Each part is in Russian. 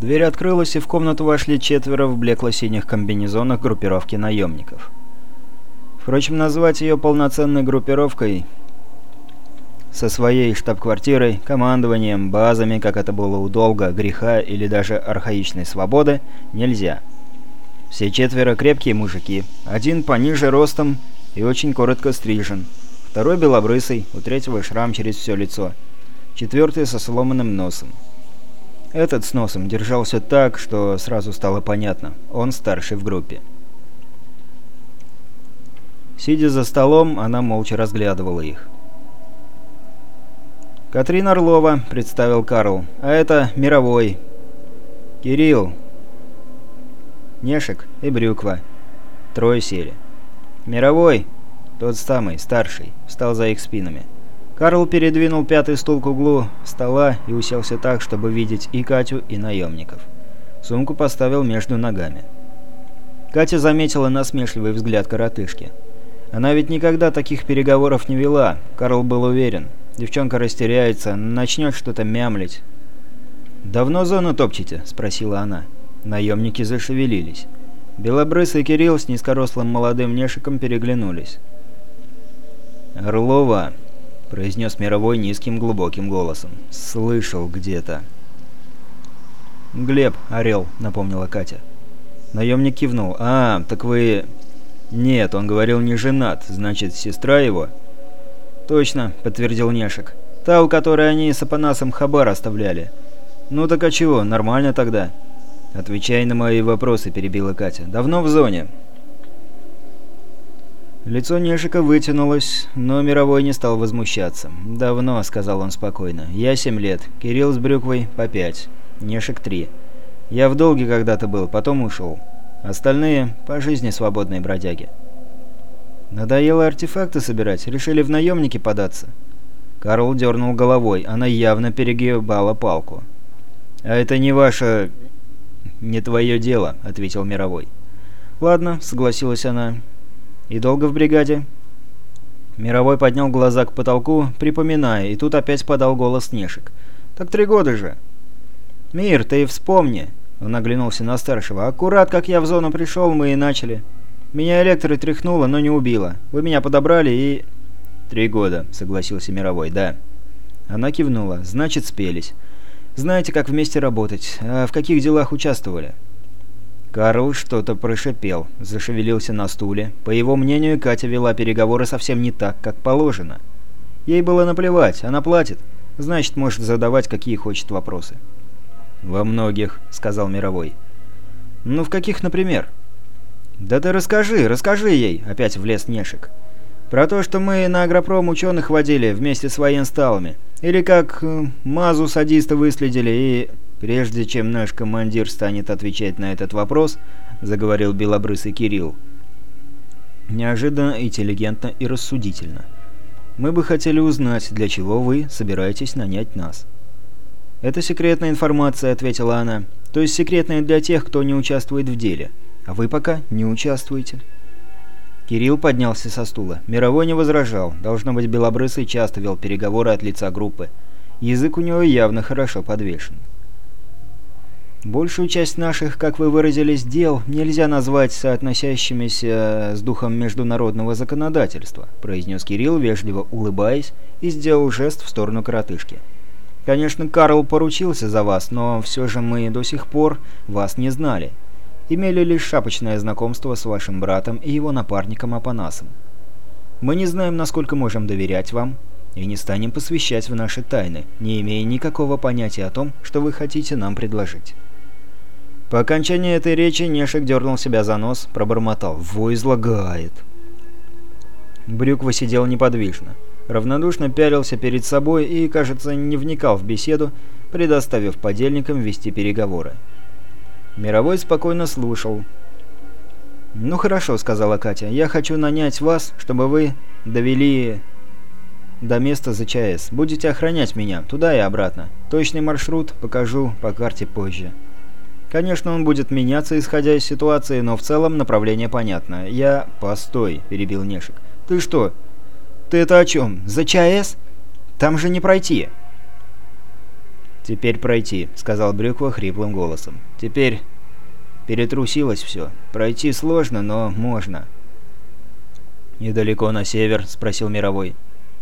Дверь открылась, и в комнату вошли четверо в блекло-синих комбинезонах группировки наемников. Впрочем, назвать ее полноценной группировкой со своей штаб-квартирой, командованием, базами, как это было у долга, греха или даже архаичной свободы, нельзя. Все четверо крепкие мужики, один пониже ростом и очень коротко стрижен, второй белобрысый, у третьего шрам через все лицо, четвертый со сломанным носом. Этот с носом держался так, что сразу стало понятно, он старший в группе. Сидя за столом, она молча разглядывала их. «Катрин Орлова», — представил Карл, — «а это Мировой». «Кирилл». Нешек и Брюква. Трое сели. Мировой, тот самый, старший, встал за их спинами. Карл передвинул пятый стул к углу стола и уселся так, чтобы видеть и Катю, и наемников. Сумку поставил между ногами. Катя заметила насмешливый взгляд коротышки. Она ведь никогда таких переговоров не вела, Карл был уверен. Девчонка растеряется, начнет что-то мямлить. «Давно зону топчете?» – спросила она. Наемники зашевелились. Белобрысый Кирилл с низкорослым молодым нешиком переглянулись. «Орлова», — произнес мировой низким глубоким голосом. «Слышал где-то». «Глеб, орел», — напомнила Катя. Наемник кивнул. «А, так вы...» «Нет, он говорил не женат, значит, сестра его?» «Точно», — подтвердил Нешек. «Та, у которой они с Апанасом хабар оставляли». «Ну так а чего, нормально тогда». «Отвечай на мои вопросы», — перебила Катя. «Давно в зоне?» Лицо Нешика вытянулось, но Мировой не стал возмущаться. «Давно», — сказал он спокойно. «Я семь лет. Кирилл с Брюквой по пять. Нешик три. Я в долге когда-то был, потом ушел. Остальные — по жизни свободные бродяги». Надоело артефакты собирать, решили в наемники податься. Карл дернул головой, она явно перегибала палку. «А это не ваше... не твое дело», — ответил Мировой. «Ладно», — согласилась она. «И долго в бригаде?» Мировой поднял глаза к потолку, припоминая, и тут опять подал голос Нешек. «Так три года же!» «Мир, ты вспомни!» Он оглянулся на старшего. «Аккурат, как я в зону пришел, мы и начали. Меня электро тряхнуло, но не убило. Вы меня подобрали и...» «Три года», — согласился Мировой, — «да». Она кивнула. «Значит, спелись. Знаете, как вместе работать. А в каких делах участвовали?» Карл что-то прошипел, зашевелился на стуле. По его мнению, Катя вела переговоры совсем не так, как положено. Ей было наплевать, она платит. Значит, может задавать, какие хочет вопросы. «Во многих», — сказал Мировой. «Ну, в каких, например?» «Да ты расскажи, расскажи ей!» — опять влез Нешек. «Про то, что мы на агропром ученых водили вместе с военсталами. Или как э, Мазу садиста выследили и...» «Прежде чем наш командир станет отвечать на этот вопрос», — заговорил белобрысый Кирилл. Неожиданно, интеллигентно и рассудительно. «Мы бы хотели узнать, для чего вы собираетесь нанять нас». «Это секретная информация», — ответила она. «То есть секретная для тех, кто не участвует в деле». А вы пока не участвуете». Кирилл поднялся со стула. Мировой не возражал. Должно быть, Белобрысый часто вел переговоры от лица группы. Язык у него явно хорошо подвешен. Большую часть наших, как вы выразились, дел нельзя назвать соотносящимися с духом международного законодательства, произнес Кирилл, вежливо улыбаясь, и сделал жест в сторону коротышки. Конечно, Карл поручился за вас, но все же мы до сих пор вас не знали имели лишь шапочное знакомство с вашим братом и его напарником Апанасом. Мы не знаем, насколько можем доверять вам, и не станем посвящать в наши тайны, не имея никакого понятия о том, что вы хотите нам предложить». По окончании этой речи Нешек дернул себя за нос, пробормотал «Во излагает». Брюква сидел неподвижно, равнодушно пялился перед собой и, кажется, не вникал в беседу, предоставив подельникам вести переговоры. Мировой спокойно слушал. «Ну хорошо», — сказала Катя. «Я хочу нанять вас, чтобы вы довели до места ЗЧС. Будете охранять меня, туда и обратно. Точный маршрут покажу по карте позже». Конечно, он будет меняться, исходя из ситуации, но в целом направление понятно. Я... «Постой», — перебил Нешек. «Ты что? Ты это о чем? За ЧАЭС? Там же не пройти». «Теперь пройти», — сказал Брюква хриплым голосом. «Теперь перетрусилось все. Пройти сложно, но можно». «Недалеко на север?» — спросил Мировой.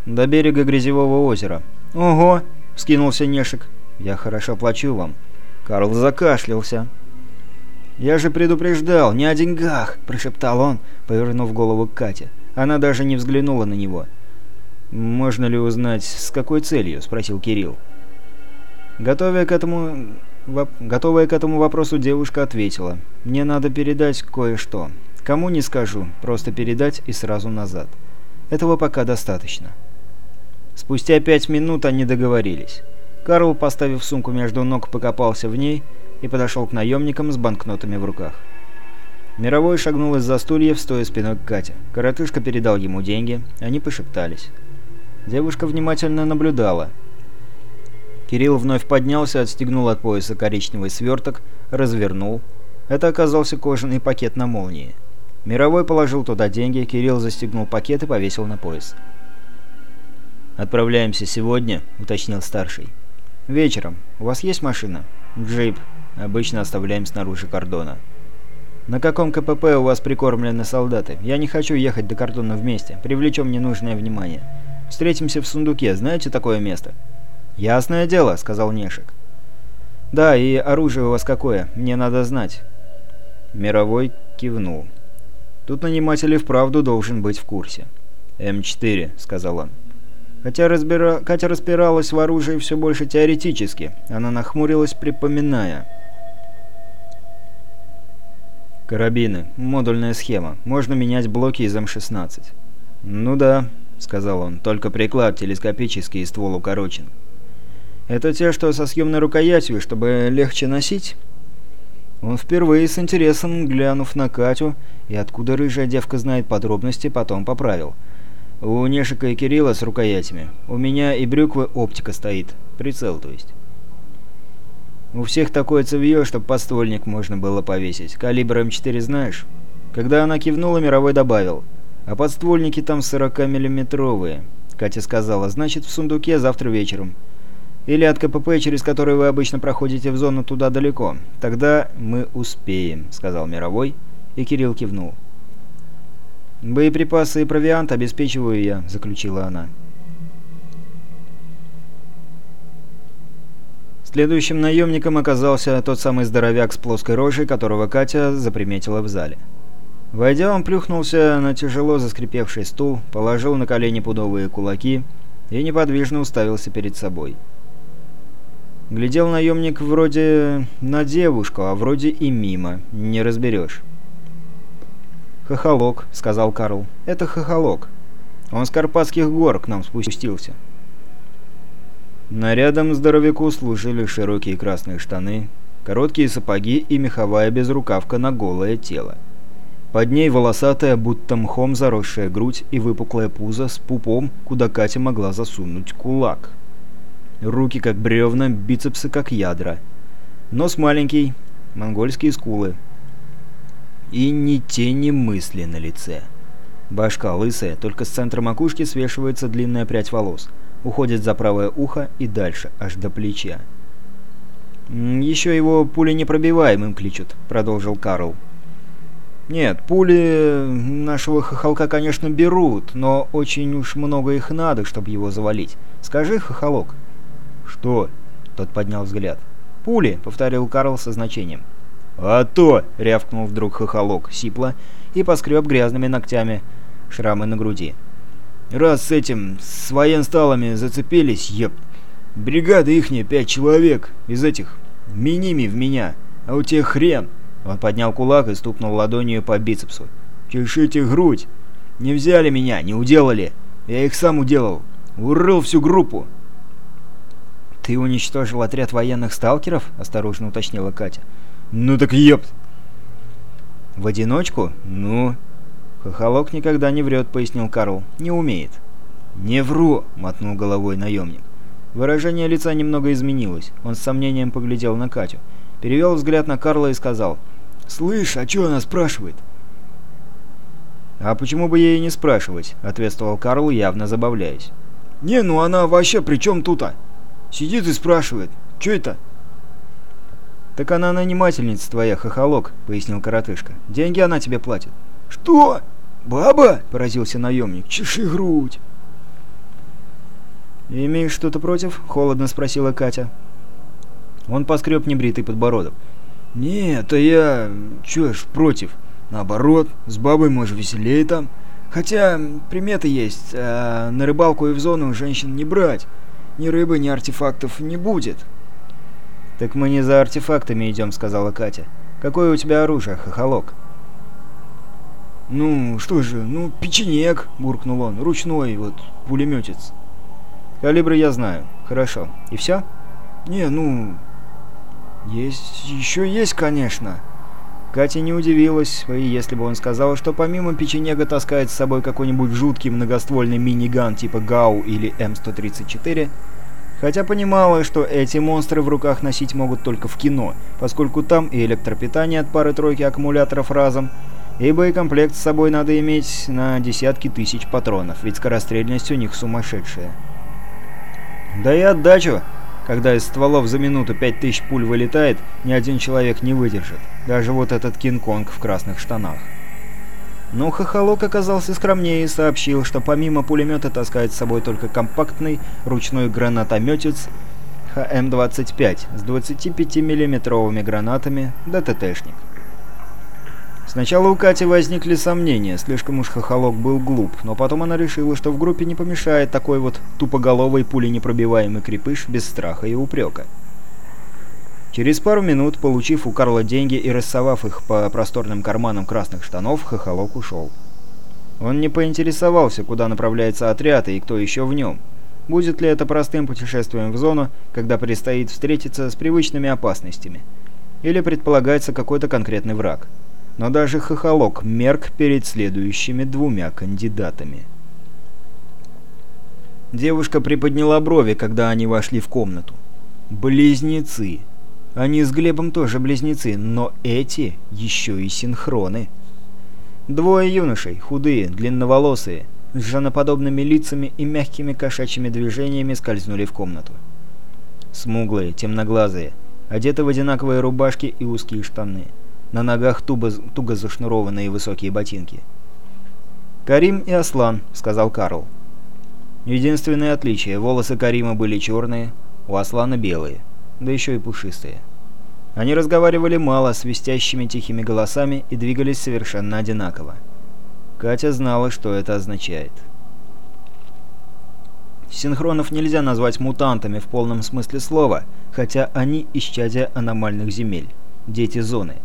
«До берега Грязевого озера». «Ого!» — вскинулся Нешек. «Я хорошо плачу вам». Карл закашлялся. «Я же предупреждал, не о деньгах!» – прошептал он, повернув голову к Кате. Она даже не взглянула на него. «Можно ли узнать, с какой целью?» – спросил Кирилл. Готовая к этому... Воп... Готовая к этому вопросу, девушка ответила. «Мне надо передать кое-что. Кому не скажу, просто передать и сразу назад. Этого пока достаточно». Спустя пять минут они договорились. Карл, поставив сумку между ног, покопался в ней и подошел к наемникам с банкнотами в руках. Мировой шагнул из-за стульев, стоя спиной к Кате. Коротышка передал ему деньги, они пошептались. Девушка внимательно наблюдала. Кирилл вновь поднялся, отстегнул от пояса коричневый сверток, развернул. Это оказался кожаный пакет на молнии. Мировой положил туда деньги, Кирилл застегнул пакет и повесил на пояс. «Отправляемся сегодня», — уточнил старший. «Вечером. У вас есть машина?» «Джип. Обычно оставляем снаружи кордона. «На каком КПП у вас прикормлены солдаты? Я не хочу ехать до кордона вместе. Привлечем ненужное внимание. Встретимся в сундуке. Знаете такое место?» «Ясное дело», — сказал Нешек. «Да, и оружие у вас какое? Мне надо знать». Мировой кивнул. Тут наниматель и вправду должен быть в курсе. «М4», — сказал он. Хотя разбира... Катя разбиралась в оружии все больше теоретически. Она нахмурилась, припоминая. «Карабины. Модульная схема. Можно менять блоки из М-16». «Ну да», — сказал он, — «только приклад телескопический и ствол укорочен». «Это те, что со съемной рукоятью, чтобы легче носить?» Он впервые с интересом, глянув на Катю, и откуда рыжая девка знает подробности, потом поправил. «У Нешика и Кирилла с рукоятями. У меня и брюквы оптика стоит. Прицел, то есть». У всех такое цевье, чтоб подствольник можно было повесить. Калибр М4 знаешь? Когда она кивнула, Мировой добавил. А подствольники там 40-миллиметровые. Катя сказала, значит в сундуке завтра вечером. Или от КПП, через который вы обычно проходите в зону туда далеко. Тогда мы успеем, сказал Мировой, и Кирилл кивнул. «Боеприпасы и провиант обеспечиваю я», — заключила она. Следующим наемником оказался тот самый здоровяк с плоской рожей, которого Катя заприметила в зале. Войдя, он плюхнулся на тяжело заскрипевший стул, положил на колени пудовые кулаки и неподвижно уставился перед собой. Глядел наемник вроде на девушку, а вроде и мимо, не разберешь. «Хохолок», — сказал Карл. «Это хохолок. Он с Карпатских гор к нам спустился». Нарядом здоровяку служили широкие красные штаны, короткие сапоги и меховая безрукавка на голое тело. Под ней волосатая, будто мхом заросшая грудь и выпуклая пузо с пупом, куда Катя могла засунуть кулак. Руки как бревна, бицепсы как ядра. Нос маленький, монгольские скулы. И ни тени мысли на лице. Башка лысая, только с центра макушки свешивается длинная прядь волос – уходит за правое ухо и дальше, аж до плеча. «Еще его пули непробиваемым кличут», — продолжил Карл. «Нет, пули нашего хохолка, конечно, берут, но очень уж много их надо, чтобы его завалить. Скажи, хохолок». «Что?» — тот поднял взгляд. «Пули», — повторил Карл со значением. «А то!» — рявкнул вдруг хохолок, сипло, и поскреб грязными ногтями шрамы на груди. Раз с этим, с военсталами зацепились, еп. Бригада ихняя пять человек, из этих, миними в меня, а у тех хрен. Он поднял кулак и стукнул ладонью по бицепсу. «Чешите грудь! Не взяли меня, не уделали! Я их сам уделал! Урыл всю группу!» «Ты уничтожил отряд военных сталкеров?» – осторожно уточнила Катя. «Ну так епт!» «В одиночку? Ну, «Хохолок никогда не врет», — пояснил Карл. «Не умеет». «Не вру», — мотнул головой наемник. Выражение лица немного изменилось. Он с сомнением поглядел на Катю. Перевел взгляд на Карла и сказал. «Слышь, а чё она спрашивает?» «А почему бы ей не спрашивать?» — ответствовал Карл, явно забавляясь. «Не, ну она вообще при чем тут-то? Сидит и спрашивает. Чё это?» «Так она нанимательница твоя, хохолок», — пояснил коротышка. «Деньги она тебе платит». «Что? Баба?» — поразился наемник. «Чеши грудь». «Имеешь что-то против?» — холодно спросила Катя. Он поскреб небритый подбородок. «Нет, а я... чё ж против? Наоборот, с бабой, может, веселее там. Хотя приметы есть, а на рыбалку и в зону женщин не брать. Ни рыбы, ни артефактов не будет». «Так мы не за артефактами идем», — сказала Катя. «Какое у тебя оружие, хохолок?» «Ну, что же, ну, печенек», — буркнул он, — «ручной, вот, пулеметец». «Калибры я знаю. Хорошо. И все?» «Не, ну, есть, еще есть, конечно». Катя не удивилась, если бы он сказал, что помимо печенега таскает с собой какой-нибудь жуткий многоствольный миниган типа ГАУ или М134, хотя понимала, что эти монстры в руках носить могут только в кино, поскольку там и электропитание от пары-тройки аккумуляторов разом, и боекомплект с собой надо иметь на десятки тысяч патронов, ведь скорострельность у них сумасшедшая. Да и отдачу когда из стволов за минуту 5000 пуль вылетает, ни один человек не выдержит. Даже вот этот Кинг-Конг в красных штанах. Но Хохолок оказался скромнее и сообщил, что помимо пулемета таскает с собой только компактный ручной гранатометец ХМ-25 с 25 миллиметровыми гранатами да ТТшник. Сначала у Кати возникли сомнения, слишком уж хохолок был глуп, но потом она решила, что в группе не помешает такой вот тупоголовый пуленепробиваемый крепыш без страха и упрека. Через пару минут, получив у Карла деньги и рассовав их по просторным карманам красных штанов, хохолок ушел. Он не поинтересовался, куда направляется отряд и кто еще в нем. Будет ли это простым путешествием в зону, когда предстоит встретиться с привычными опасностями? Или предполагается какой-то конкретный враг? но даже хохолок мерк перед следующими двумя кандидатами. Девушка приподняла брови, когда они вошли в комнату. Близнецы. Они с Глебом тоже близнецы, но эти еще и синхроны. Двое юношей, худые, длинноволосые, с женоподобными лицами и мягкими кошачьими движениями скользнули в комнату. Смуглые, темноглазые, одеты в одинаковые рубашки и узкие штаны. На ногах туго, туго зашнурованные высокие ботинки. «Карим и Аслан», — сказал Карл. Единственное отличие — волосы Карима были черные, у Аслана белые, да еще и пушистые. Они разговаривали мало, свистящими тихими голосами и двигались совершенно одинаково. Катя знала, что это означает. Синхронов нельзя назвать мутантами в полном смысле слова, хотя они исчадия аномальных земель, дети зоны.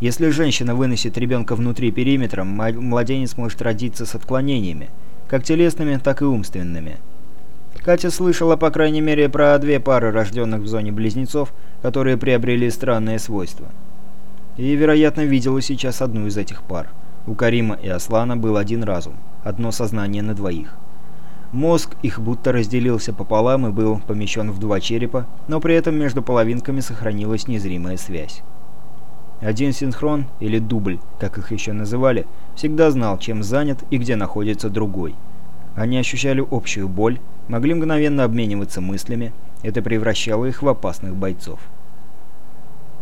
Если женщина выносит ребенка внутри периметра, младенец может родиться с отклонениями, как телесными, так и умственными. Катя слышала, по крайней мере, про две пары рожденных в зоне близнецов, которые приобрели странные свойства. И, вероятно, видела сейчас одну из этих пар. У Карима и Аслана был один разум, одно сознание на двоих. Мозг их будто разделился пополам и был помещен в два черепа, но при этом между половинками сохранилась незримая связь. Один синхрон, или дубль, как их еще называли, всегда знал, чем занят и где находится другой. Они ощущали общую боль, могли мгновенно обмениваться мыслями, это превращало их в опасных бойцов.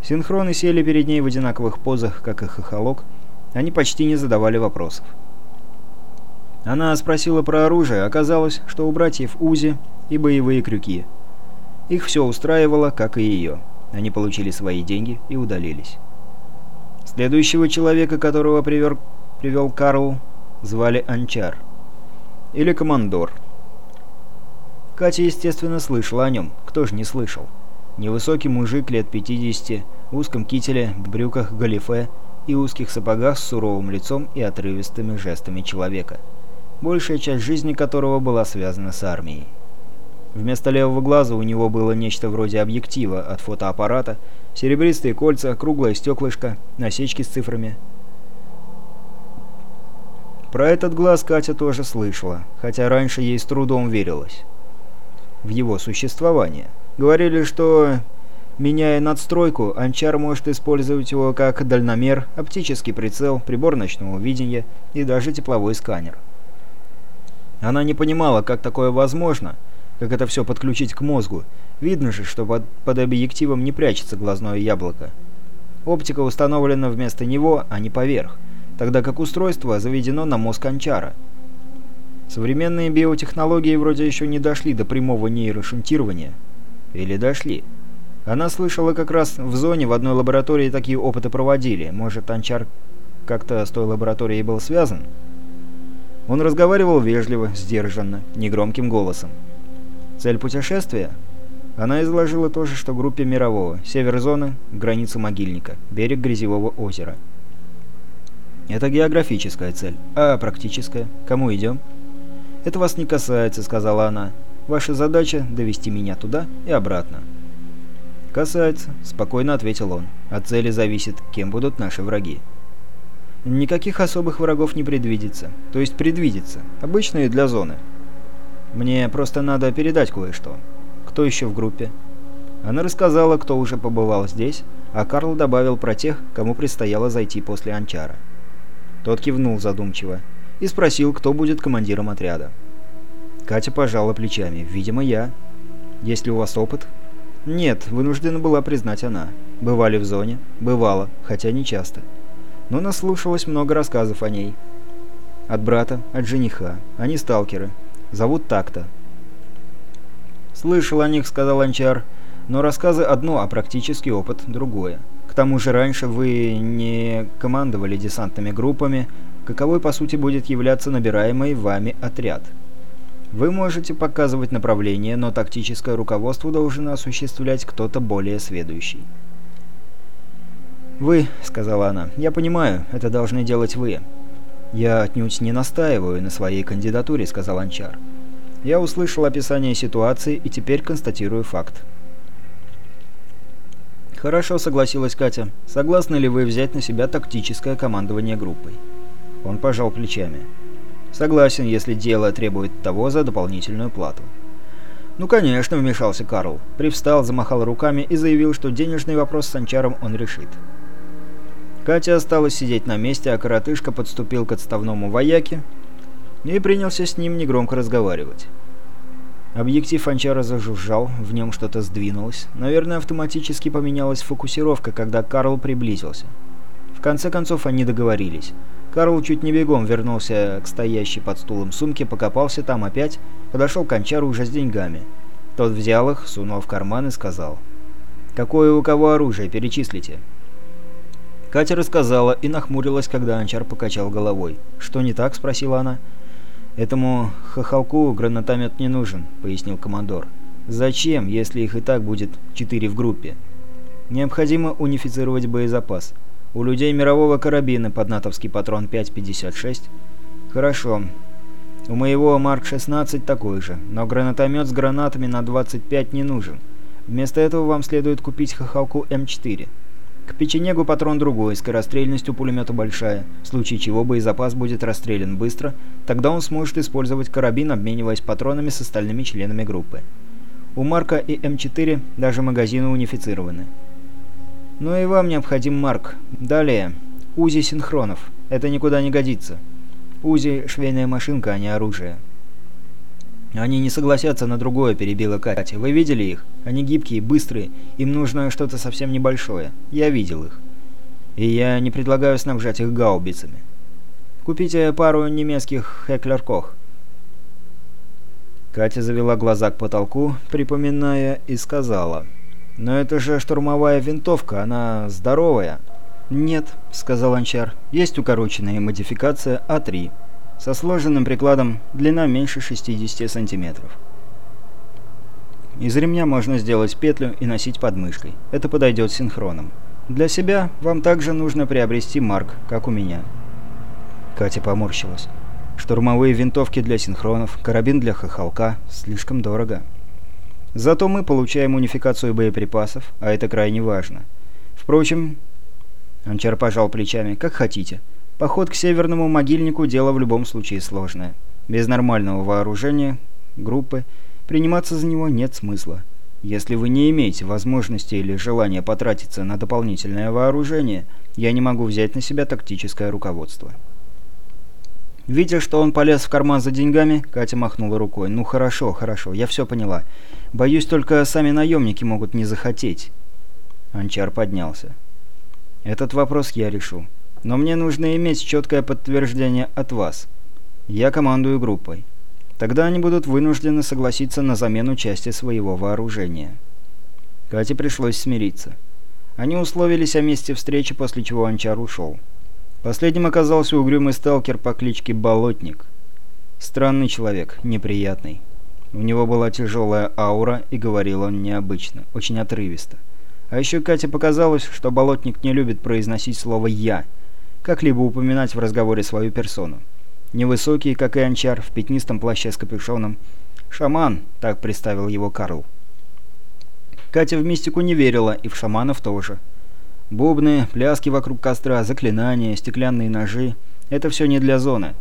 Синхроны сели перед ней в одинаковых позах, как и хохолок, они почти не задавали вопросов. Она спросила про оружие, оказалось, что у братьев УЗИ и боевые крюки. Их все устраивало, как и ее. Они получили свои деньги и удалились. Следующего человека, которого привел Карл, звали Анчар. Или Командор. Катя, естественно, слышала о нем. Кто же не слышал? Невысокий мужик лет 50, в узком кителе, брюках галифе и узких сапогах с суровым лицом и отрывистыми жестами человека. Большая часть жизни которого была связана с армией. Вместо левого глаза у него было нечто вроде объектива от фотоаппарата, серебристые кольца, круглое стеклышко, насечки с цифрами. Про этот глаз Катя тоже слышала, хотя раньше ей с трудом верилось в его существование. Говорили, что, меняя надстройку, Анчар может использовать его как дальномер, оптический прицел, прибор ночного видения и даже тепловой сканер. Она не понимала, как такое возможно, как это все подключить к мозгу. Видно же, что под, под объективом не прячется глазное яблоко. Оптика установлена вместо него, а не поверх, тогда как устройство заведено на мозг Анчара. Современные биотехнологии вроде еще не дошли до прямого нейрошунтирования. Или дошли? Она слышала как раз в зоне в одной лаборатории такие опыты проводили. Может, Анчар как-то с той лабораторией был связан? Он разговаривал вежливо, сдержанно, негромким голосом. Цель путешествия? Она изложила то же, что группе Мирового. Север зоны, граница могильника, берег Грязевого озера. Это географическая цель. А практическая? Кому идем? «Это вас не касается», — сказала она. «Ваша задача — довести меня туда и обратно». «Касается», — спокойно ответил он. «От цели зависит, кем будут наши враги». Никаких особых врагов не предвидится. То есть предвидится. Обычные для зоны. Мне просто надо передать кое-что. Кто еще в группе? Она рассказала, кто уже побывал здесь, а Карл добавил про тех, кому предстояло зайти после Анчара. Тот кивнул задумчиво и спросил, кто будет командиром отряда. Катя пожала плечами. «Видимо, я. Есть ли у вас опыт?» «Нет», — вынуждена была признать она. «Бывали в зоне?» «Бывало, хотя не часто» но наслушалась много рассказов о ней. От брата, от жениха. Они сталкеры. Зовут так-то. «Слышал о них», — сказал Анчар, — «но рассказы одно, а практический опыт другое. К тому же раньше вы не командовали десантными группами, каковой по сути будет являться набираемый вами отряд. Вы можете показывать направление, но тактическое руководство должен осуществлять кто-то более сведущий». «Вы», — сказала она, — «я понимаю, это должны делать вы». «Я отнюдь не настаиваю на своей кандидатуре», — сказал Анчар. «Я услышал описание ситуации и теперь констатирую факт». «Хорошо», — согласилась Катя. «Согласны ли вы взять на себя тактическое командование группой?» Он пожал плечами. «Согласен, если дело требует того за дополнительную плату». «Ну, конечно», — вмешался Карл. Привстал, замахал руками и заявил, что денежный вопрос с Анчаром он решит. Катя осталась сидеть на месте, а коротышка подступил к отставному вояке и принялся с ним негромко разговаривать. Объектив Анчара зажужжал, в нем что-то сдвинулось. Наверное, автоматически поменялась фокусировка, когда Карл приблизился. В конце концов, они договорились. Карл чуть не бегом вернулся к стоящей под стулом сумке, покопался там опять, подошел к Анчару уже с деньгами. Тот взял их, сунул в карман и сказал. «Какое у кого оружие? Перечислите». Катя рассказала и нахмурилась, когда Анчар покачал головой. «Что не так?» – спросила она. «Этому хохолку гранатомет не нужен», – пояснил командор. «Зачем, если их и так будет четыре в группе?» «Необходимо унифицировать боезапас. У людей мирового карабина под натовский патрон 5.56». «Хорошо. У моего Марк-16 такой же, но гранатомет с гранатами на 25 не нужен. Вместо этого вам следует купить хохолку М4». К печенегу патрон другой, скорострельность у пулемета большая, в случае чего боезапас будет расстрелян быстро, тогда он сможет использовать карабин, обмениваясь патронами с остальными членами группы. У Марка и М4 даже магазины унифицированы. Ну и вам необходим Марк. Далее. УЗИ синхронов. Это никуда не годится. УЗИ – швейная машинка, а не оружие. «Они не согласятся на другое», — перебила Катя. «Вы видели их? Они гибкие, быстрые. Им нужно что-то совсем небольшое. Я видел их. И я не предлагаю снабжать их гаубицами. Купите пару немецких Хеклер-Кох». Катя завела глаза к потолку, припоминая, и сказала. «Но это же штурмовая винтовка, она здоровая». «Нет», — сказал Анчар. «Есть укороченная модификация А3» со сложенным прикладом, длина меньше 60 сантиметров. Из ремня можно сделать петлю и носить под мышкой. Это подойдет синхроном. Для себя вам также нужно приобрести марк, как у меня. Катя поморщилась. Штурмовые винтовки для синхронов, карабин для хохолка. Слишком дорого. Зато мы получаем унификацию боеприпасов, а это крайне важно. Впрочем, Анчар пожал плечами, как хотите. Поход к северному могильнику – дело в любом случае сложное. Без нормального вооружения, группы, приниматься за него нет смысла. Если вы не имеете возможности или желания потратиться на дополнительное вооружение, я не могу взять на себя тактическое руководство. Видя, что он полез в карман за деньгами, Катя махнула рукой. «Ну хорошо, хорошо, я все поняла. Боюсь, только сами наемники могут не захотеть». Анчар поднялся. «Этот вопрос я решу. Но мне нужно иметь четкое подтверждение от вас. Я командую группой. Тогда они будут вынуждены согласиться на замену части своего вооружения». Кате пришлось смириться. Они условились о месте встречи, после чего Анчар ушел. Последним оказался угрюмый сталкер по кличке Болотник. Странный человек, неприятный. У него была тяжелая аура, и говорил он необычно, очень отрывисто. А еще Кате показалось, что Болотник не любит произносить слово «я», как-либо упоминать в разговоре свою персону. Невысокий, как и Анчар, в пятнистом плаще с капюшоном. «Шаман», — так представил его Карл. Катя в мистику не верила, и в шаманов тоже. Бубны, пляски вокруг костра, заклинания, стеклянные ножи — это все не для зоны.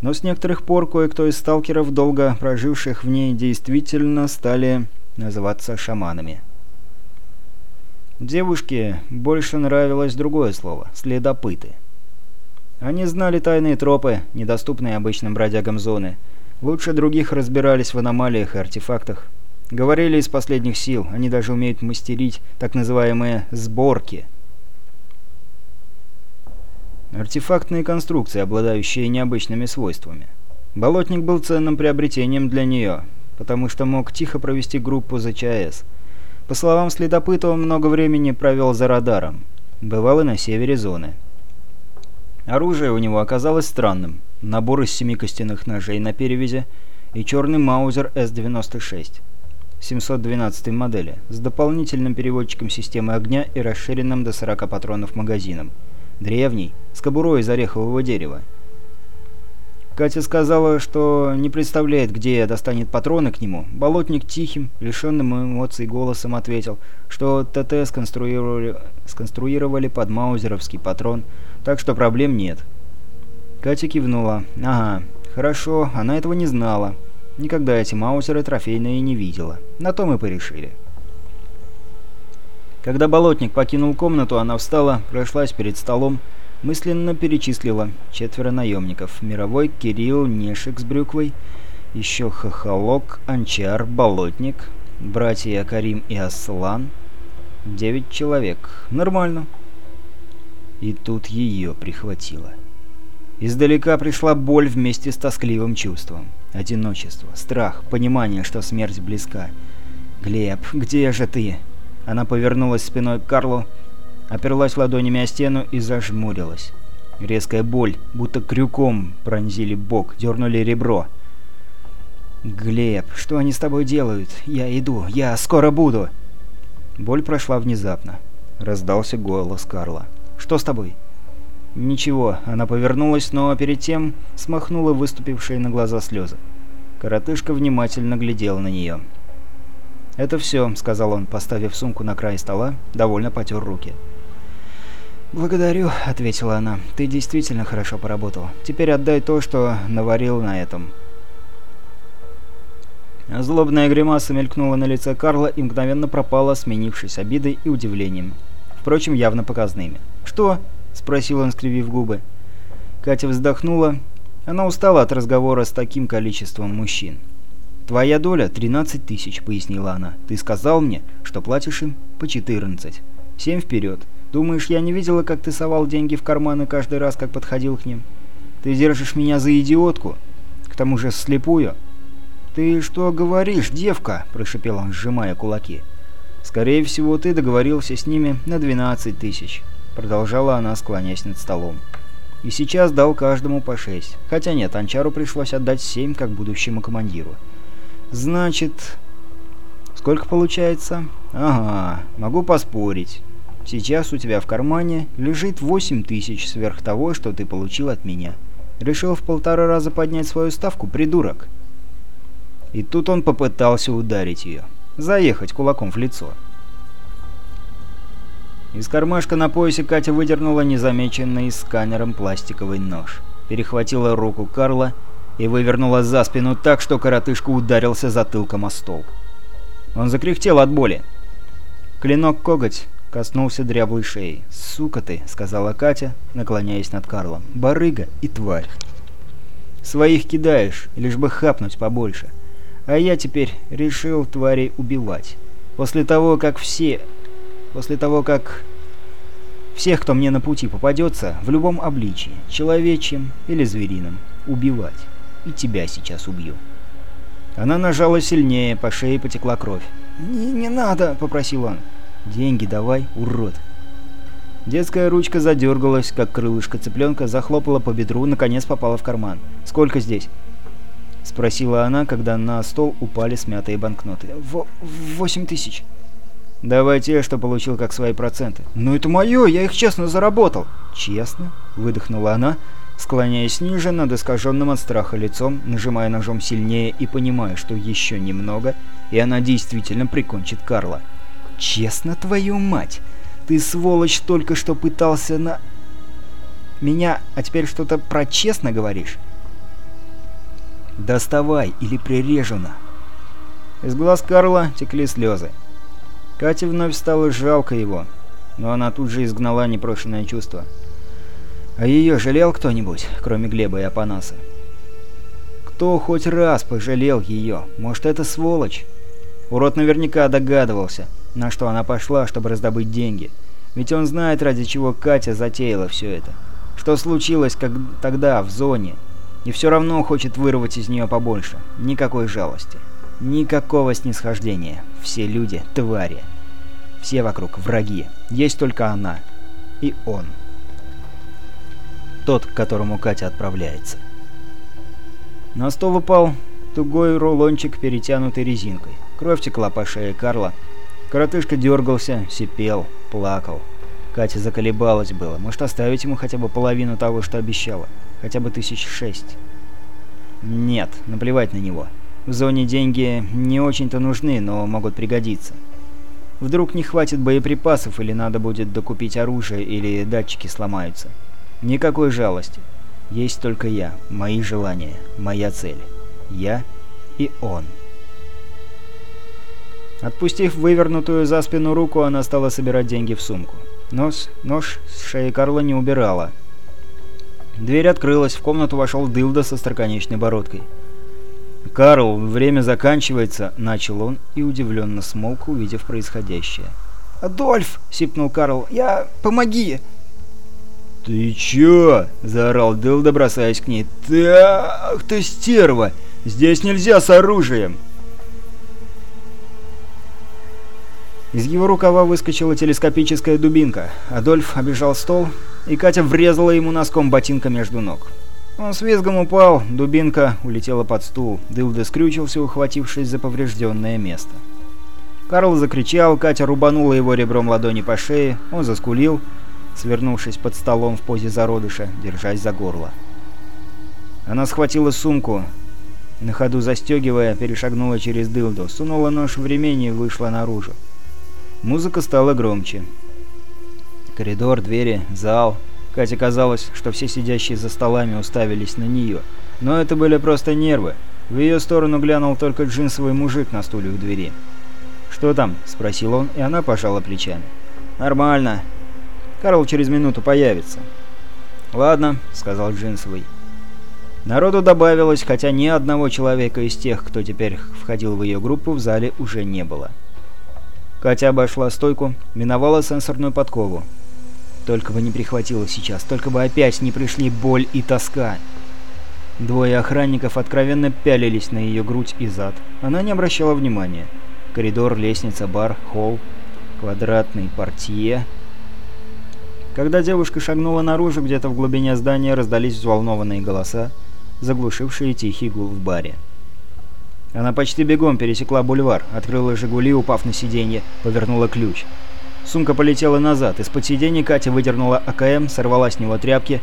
Но с некоторых пор кое-кто из сталкеров, долго проживших в ней, действительно стали называться шаманами. Девушке больше нравилось другое слово — следопыты. Они знали тайные тропы, недоступные обычным бродягам зоны. Лучше других разбирались в аномалиях и артефактах. Говорили из последних сил, они даже умеют мастерить так называемые «сборки», Артефактные конструкции, обладающие необычными свойствами. Болотник был ценным приобретением для нее, потому что мог тихо провести группу за ЧАЭС. По словам следопыта, он много времени провел за радаром. Бывал и на севере зоны. Оружие у него оказалось странным. Набор из семи костяных ножей на перевязи и черный Маузер С-96. 712 модели, с дополнительным переводчиком системы огня и расширенным до 40 патронов магазином. Древний, с кобурой из орехового дерева. Катя сказала, что не представляет, где достанет патроны к нему. Болотник тихим, лишенным эмоций голосом ответил, что ТТ сконструировали, сконструировали под маузеровский патрон, так что проблем нет. Катя кивнула. «Ага, хорошо, она этого не знала. Никогда эти маузеры трофейные не видела. На то мы порешили». Когда болотник покинул комнату, она встала, прошлась перед столом, мысленно перечислила четверо наемников. Мировой, Кирилл, Нешик с Брюквой, еще Хохолок, Анчар, Болотник, братья Карим и Аслан. Девять человек. Нормально. И тут ее прихватило. Издалека пришла боль вместе с тоскливым чувством. Одиночество, страх, понимание, что смерть близка. «Глеб, где же ты?» Она повернулась спиной к Карлу, оперлась ладонями о стену и зажмурилась. Резкая боль, будто крюком пронзили бок, дернули ребро. «Глеб, что они с тобой делают? Я иду, я скоро буду!» Боль прошла внезапно. Раздался голос Карла. «Что с тобой?» «Ничего». Она повернулась, но перед тем смахнула выступившие на глаза слезы. Коротышка внимательно глядел на нее. «Это все», — сказал он, поставив сумку на край стола, довольно потер руки. «Благодарю», — ответила она. «Ты действительно хорошо поработал. Теперь отдай то, что наварил на этом». Злобная гримаса мелькнула на лице Карла и мгновенно пропала, сменившись обидой и удивлением. Впрочем, явно показными. «Что?» — спросил он, скривив губы. Катя вздохнула. Она устала от разговора с таким количеством мужчин. «Твоя доля — 13 тысяч», — пояснила она. «Ты сказал мне, что платишь им по 14. Семь вперед. Думаешь, я не видела, как ты совал деньги в карманы каждый раз, как подходил к ним? Ты держишь меня за идиотку? К тому же слепую?» «Ты что говоришь, девка?» – прошипел он, сжимая кулаки. «Скорее всего, ты договорился с ними на 12 тысяч», – продолжала она, склоняясь над столом. «И сейчас дал каждому по 6. Хотя нет, Анчару пришлось отдать 7 как будущему командиру. Значит... Сколько получается? Ага, могу поспорить. Сейчас у тебя в кармане лежит 8 тысяч сверх того, что ты получил от меня. Решил в полтора раза поднять свою ставку, придурок. И тут он попытался ударить ее. Заехать кулаком в лицо. Из кармашка на поясе Катя выдернула незамеченный сканером пластиковый нож. Перехватила руку Карла и вывернула за спину так, что коротышка ударился затылком о стол. Он закряхтел от боли. Клинок-коготь коснулся дряблой шеи. «Сука ты!» — сказала Катя, наклоняясь над Карлом. «Барыга и тварь!» Своих кидаешь, лишь бы хапнуть побольше. А я теперь решил тварей убивать. После того, как все... После того, как... Всех, кто мне на пути попадется, в любом обличии, человечьем или зверином, убивать. И тебя сейчас убью. Она нажала сильнее, по шее потекла кровь. «Не, не надо!» — попросил он. «Деньги давай, урод!» Детская ручка задергалась, как крылышко цыпленка, захлопала по бедру, наконец попала в карман. «Сколько здесь?» — спросила она, когда на стол упали смятые банкноты. В «Восемь тысяч». «Давай те, что получил как свои проценты». «Но это мое, я их честно заработал». «Честно?» — выдохнула она, склоняясь ниже над искаженным от страха лицом, нажимая ножом сильнее и понимая, что еще немного, и она действительно прикончит Карла. «Честно, твою мать!» Ты, сволочь, только что пытался на... Меня, а теперь что-то про честно говоришь? Доставай, или прирежу на. Из глаз Карла текли слезы. Кате вновь стало жалко его, но она тут же изгнала непрошенное чувство. А ее жалел кто-нибудь, кроме Глеба и Апанаса? Кто хоть раз пожалел ее? Может, это сволочь? Урод наверняка догадывался, на что она пошла, чтобы раздобыть деньги. Ведь он знает, ради чего Катя затеяла все это. Что случилось как тогда, в зоне. И все равно хочет вырвать из нее побольше. Никакой жалости. Никакого снисхождения. Все люди — твари. Все вокруг — враги. Есть только она. И он. Тот, к которому Катя отправляется. На стол упал тугой рулончик, перетянутый резинкой. Кровь текла по шее Карла. Коротышка дергался, сипел, плакал. Катя заколебалась было. Может, оставить ему хотя бы половину того, что обещала? Хотя бы тысяч шесть? Нет, наплевать на него. В зоне деньги не очень-то нужны, но могут пригодиться. Вдруг не хватит боеприпасов, или надо будет докупить оружие, или датчики сломаются. Никакой жалости. Есть только я, мои желания, моя цель. Я и он. Отпустив вывернутую за спину руку, она стала собирать деньги в сумку. Нос, нож с шеи Карла не убирала. Дверь открылась, в комнату вошел Дылда со строконечной бородкой. «Карл, время заканчивается», — начал он и удивленно смолк, увидев происходящее. «Адольф!» — сипнул Карл. «Я... помоги!» «Ты чё?» — заорал Дылда, бросаясь к ней. «Ты... ах ты стерва! Здесь нельзя с оружием!» Из его рукава выскочила телескопическая дубинка. Адольф обежал стол, и Катя врезала ему носком ботинка между ног. Он с визгом упал, дубинка улетела под стул. Дылда скрючился, ухватившись за поврежденное место. Карл закричал, Катя рубанула его ребром ладони по шее, он заскулил, свернувшись под столом в позе зародыша, держась за горло. Она схватила сумку, на ходу застегивая, перешагнула через дылду, сунула нож в ремень и вышла наружу. Музыка стала громче. Коридор, двери, зал. Кате казалось, что все сидящие за столами уставились на нее. Но это были просто нервы. В ее сторону глянул только джинсовый мужик на стуле у двери. «Что там?» – спросил он, и она пожала плечами. «Нормально. Карл через минуту появится». «Ладно», – сказал джинсовый. Народу добавилось, хотя ни одного человека из тех, кто теперь входил в ее группу, в зале уже не было. Катя обошла стойку, миновала сенсорную подкову. Только бы не прихватило сейчас, только бы опять не пришли боль и тоска. Двое охранников откровенно пялились на ее грудь и зад. Она не обращала внимания. Коридор, лестница, бар, холл, квадратный портье. Когда девушка шагнула наружу, где-то в глубине здания раздались взволнованные голоса, заглушившие тихий гул в баре. Она почти бегом пересекла бульвар, открыла «Жигули», упав на сиденье, повернула ключ. Сумка полетела назад. Из-под сиденья Катя выдернула АКМ, сорвала с него тряпки,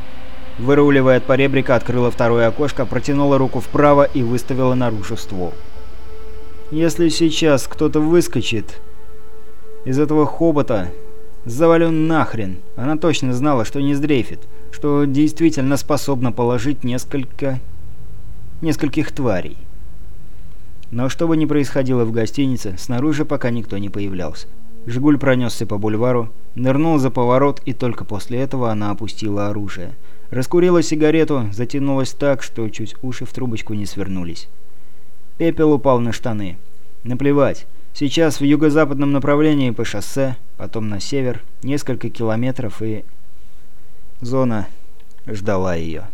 выруливая от поребрика, открыла второе окошко, протянула руку вправо и выставила наружу ствол. Если сейчас кто-то выскочит из этого хобота, завалю нахрен. Она точно знала, что не сдрейфит, что действительно способна положить несколько... нескольких тварей. Но что бы ни происходило в гостинице, снаружи пока никто не появлялся. «Жигуль» пронесся по бульвару, нырнул за поворот, и только после этого она опустила оружие. Раскурила сигарету, затянулась так, что чуть уши в трубочку не свернулись. Пепел упал на штаны. Наплевать. Сейчас в юго-западном направлении по шоссе, потом на север, несколько километров и... Зона ждала ее.